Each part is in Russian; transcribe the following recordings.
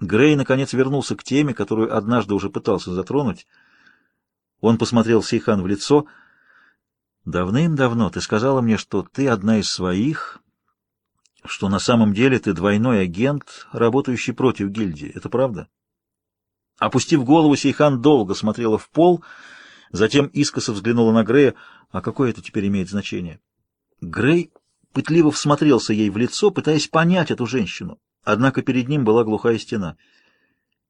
Грей, наконец, вернулся к теме, которую однажды уже пытался затронуть. Он посмотрел Сейхан в лицо. «Давным-давно ты сказала мне, что ты одна из своих, что на самом деле ты двойной агент, работающий против гильдии. Это правда?» Опустив голову, Сейхан долго смотрела в пол, затем искоса взглянула на Грея. «А какое это теперь имеет значение?» Грей пытливо всмотрелся ей в лицо, пытаясь понять эту женщину. Однако перед ним была глухая стена.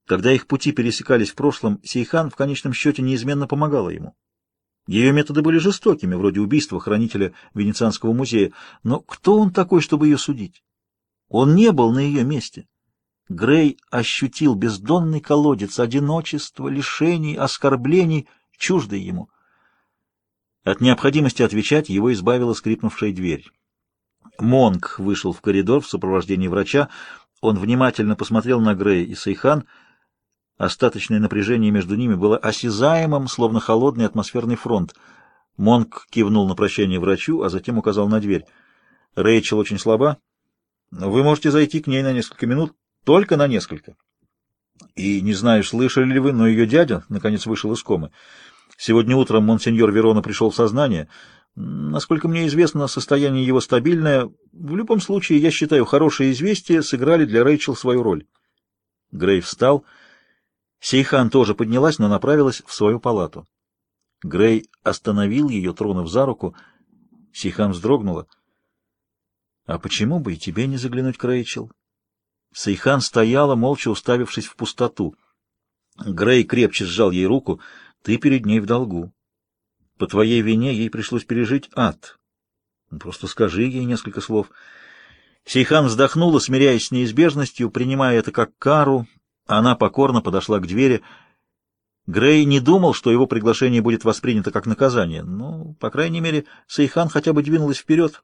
Когда их пути пересекались в прошлом, Сейхан в конечном счете неизменно помогала ему. Ее методы были жестокими, вроде убийства хранителя Венецианского музея, но кто он такой, чтобы ее судить? Он не был на ее месте. Грей ощутил бездонный колодец одиночества, лишений, оскорблений, чуждый ему. От необходимости отвечать его избавила скрипнувшая дверь. Монг вышел в коридор в сопровождении врача. Он внимательно посмотрел на Грея и Сейхан. Остаточное напряжение между ними было осязаемым, словно холодный атмосферный фронт. Монг кивнул на прощание врачу, а затем указал на дверь. «Рэйчел очень слаба. Вы можете зайти к ней на несколько минут, только на несколько». И не знаю, слышали ли вы, но ее дядя, наконец, вышел из комы. Сегодня утром монсеньор Верона пришел в сознание — Насколько мне известно, состояние его стабильное. В любом случае, я считаю, хорошие известия сыграли для Рэйчел свою роль. Грей встал. Сейхан тоже поднялась, но направилась в свою палату. Грей остановил ее, тронув за руку. Сейхан вздрогнула. — А почему бы и тебе не заглянуть к Рэйчел? Сейхан стояла, молча уставившись в пустоту. Грей крепче сжал ей руку. — Ты перед ней в долгу. По твоей вине ей пришлось пережить ад. Просто скажи ей несколько слов. Сейхан вздохнула, смиряясь с неизбежностью, принимая это как кару. Она покорно подошла к двери. Грей не думал, что его приглашение будет воспринято как наказание. Но, по крайней мере, Сейхан хотя бы двинулась вперед.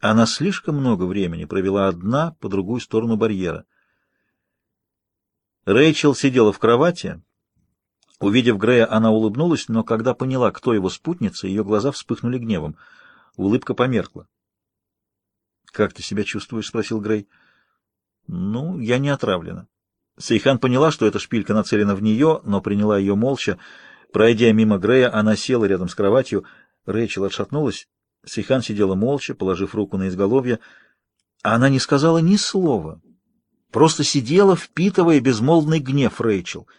Она слишком много времени провела одна по другую сторону барьера. Рэйчел сидела в кровати, Увидев Грея, она улыбнулась, но когда поняла, кто его спутница, ее глаза вспыхнули гневом. Улыбка померкла. «Как ты себя чувствуешь?» — спросил Грей. «Ну, я не отравлена». Сейхан поняла, что эта шпилька нацелена в нее, но приняла ее молча. Пройдя мимо Грея, она села рядом с кроватью. Рэйчел отшатнулась. Сейхан сидела молча, положив руку на изголовье. Она не сказала ни слова. Просто сидела, впитывая безмолвный гнев Рэйчел —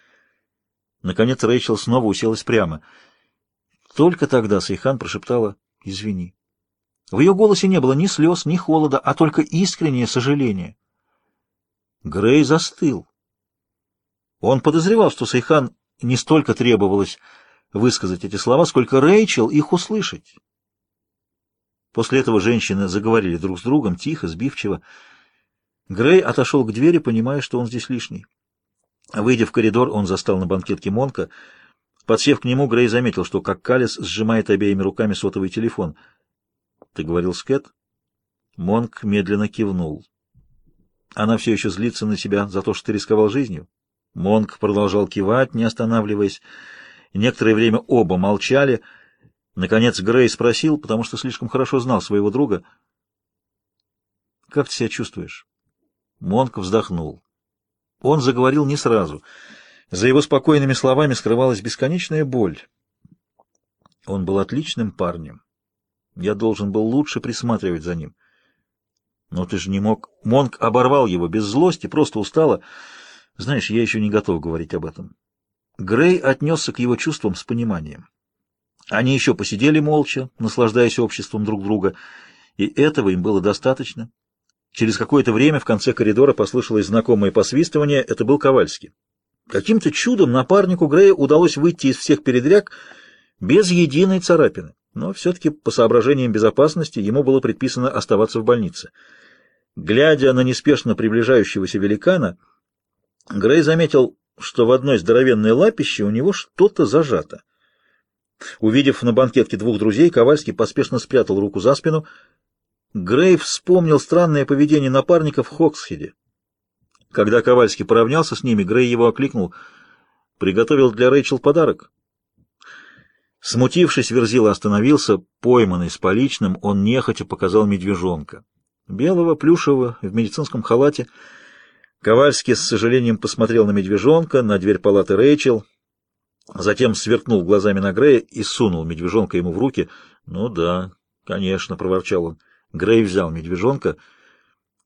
Наконец Рэйчел снова уселась прямо. Только тогда Сейхан прошептала «Извини». В ее голосе не было ни слез, ни холода, а только искреннее сожаление. Грей застыл. Он подозревал, что Сейхан не столько требовалось высказать эти слова, сколько Рэйчел их услышать. После этого женщины заговорили друг с другом, тихо, сбивчиво. Грей отошел к двери, понимая, что он здесь лишний. Выйдя в коридор, он застал на банкетке Монка. Подсев к нему, Грей заметил, что как Калис сжимает обеими руками сотовый телефон. «Ты говорил с Кэт?» Монк медленно кивнул. «Она все еще злится на себя за то, что ты рисковал жизнью?» Монк продолжал кивать, не останавливаясь. Некоторое время оба молчали. Наконец Грей спросил, потому что слишком хорошо знал своего друга. «Как ты себя чувствуешь?» Монк вздохнул. Он заговорил не сразу. За его спокойными словами скрывалась бесконечная боль. Он был отличным парнем. Я должен был лучше присматривать за ним. Но ты же не мог... Монк оборвал его без злости, просто устало. Знаешь, я еще не готов говорить об этом. Грей отнесся к его чувствам с пониманием. Они еще посидели молча, наслаждаясь обществом друг друга, и этого им было достаточно. Через какое-то время в конце коридора послышалось знакомое посвистывание. Это был Ковальский. Каким-то чудом напарнику Грея удалось выйти из всех передряг без единой царапины. Но все-таки по соображениям безопасности ему было предписано оставаться в больнице. Глядя на неспешно приближающегося великана, Грей заметил, что в одной здоровенной лапище у него что-то зажато. Увидев на банкетке двух друзей, Ковальский поспешно спрятал руку за спину — Грей вспомнил странное поведение напарника в Хоксхеде. Когда Ковальский поравнялся с ними, Грей его окликнул. «Приготовил для Рэйчел подарок». Смутившись, Верзила остановился, пойманный с поличным, он нехотя показал медвежонка. Белого, плюшевого, в медицинском халате. Ковальский с сожалением посмотрел на медвежонка, на дверь палаты Рэйчел, затем сверкнул глазами на Грея и сунул медвежонка ему в руки. «Ну да, конечно», — проворчал он. Грей взял медвежонка.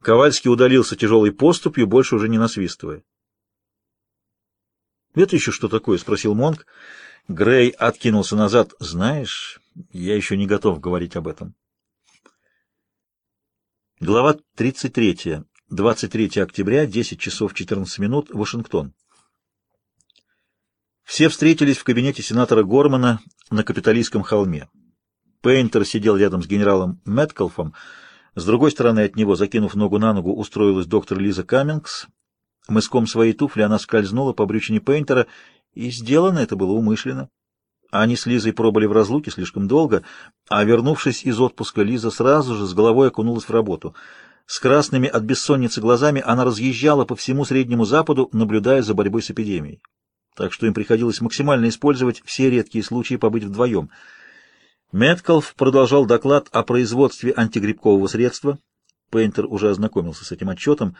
Ковальский удалился тяжелой поступью, больше уже не насвистывая. «Это еще что такое?» — спросил Монк. Грей откинулся назад. «Знаешь, я еще не готов говорить об этом». Глава 33. 23 октября, 10 часов 14 минут, Вашингтон. Все встретились в кабинете сенатора Гормана на Капитолийском холме. Пейнтер сидел рядом с генералом Мэткалфом. С другой стороны от него, закинув ногу на ногу, устроилась доктор Лиза Каммингс. Мыском своей туфли она скользнула по брючине Пейнтера, и сделано это было умышленно. Они с Лизой пробыли в разлуке слишком долго, а, вернувшись из отпуска, Лиза сразу же с головой окунулась в работу — с красными от бессонницы глазами она разъезжала по всему Среднему Западу, наблюдая за борьбой с эпидемией. Так что им приходилось максимально использовать все редкие случаи побыть вдвоем. Меткалф продолжал доклад о производстве антигрибкового средства. Пейнтер уже ознакомился с этим отчетом.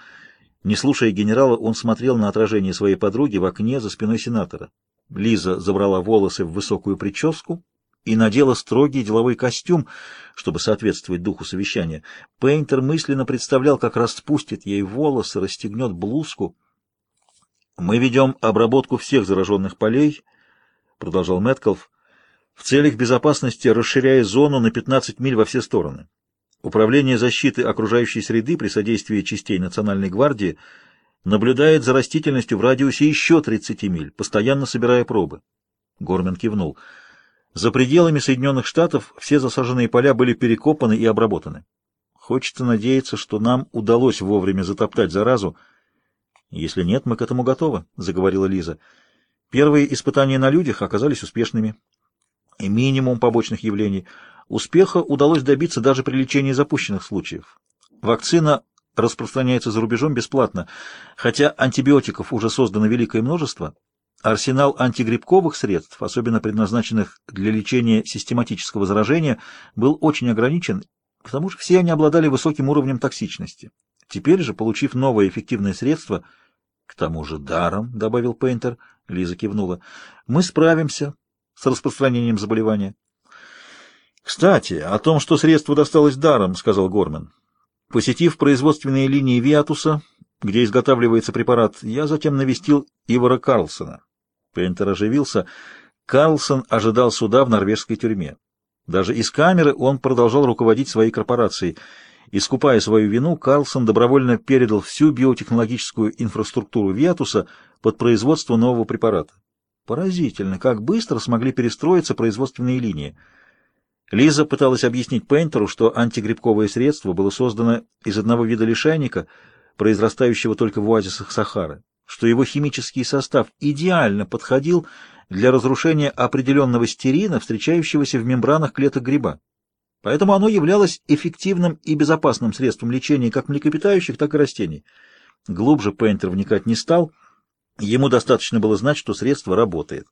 Не слушая генерала, он смотрел на отражение своей подруги в окне за спиной сенатора. Лиза забрала волосы в высокую прическу и надела строгий деловой костюм, чтобы соответствовать духу совещания. Пейнтер мысленно представлял, как распустит ей волосы, расстегнет блузку. «Мы ведем обработку всех зараженных полей», — продолжал Мэткалф, «в целях безопасности расширяя зону на 15 миль во все стороны. Управление защиты окружающей среды при содействии частей Национальной гвардии наблюдает за растительностью в радиусе еще 30 миль, постоянно собирая пробы». Гормен кивнул. За пределами Соединенных Штатов все засаженные поля были перекопаны и обработаны. Хочется надеяться, что нам удалось вовремя затоптать заразу. Если нет, мы к этому готовы, — заговорила Лиза. Первые испытания на людях оказались успешными. И минимум побочных явлений. Успеха удалось добиться даже при лечении запущенных случаев. Вакцина распространяется за рубежом бесплатно. Хотя антибиотиков уже создано великое множество, Арсенал антигрибковых средств, особенно предназначенных для лечения систематического заражения, был очень ограничен, к тому же все они обладали высоким уровнем токсичности. Теперь же, получив новое эффективное средство, к тому же даром, добавил Пейнтер, Лиза кивнула, мы справимся с распространением заболевания. Кстати, о том, что средство досталось даром, сказал Гормен. Посетив производственные линии Виатуса, где изготавливается препарат, я затем навестил Ивара Карлсона. Пейнтер оживился. Карлсон ожидал суда в норвежской тюрьме. Даже из камеры он продолжал руководить своей корпорацией. Искупая свою вину, Карлсон добровольно передал всю биотехнологическую инфраструктуру Виатуса под производство нового препарата. Поразительно, как быстро смогли перестроиться производственные линии. Лиза пыталась объяснить Пейнтеру, что антигрибковое средство было создано из одного вида лишайника, произрастающего только в оазисах Сахары что его химический состав идеально подходил для разрушения определенного стерина, встречающегося в мембранах клеток гриба. Поэтому оно являлось эффективным и безопасным средством лечения как млекопитающих, так и растений. Глубже Пейнтер вникать не стал, ему достаточно было знать, что средство работает.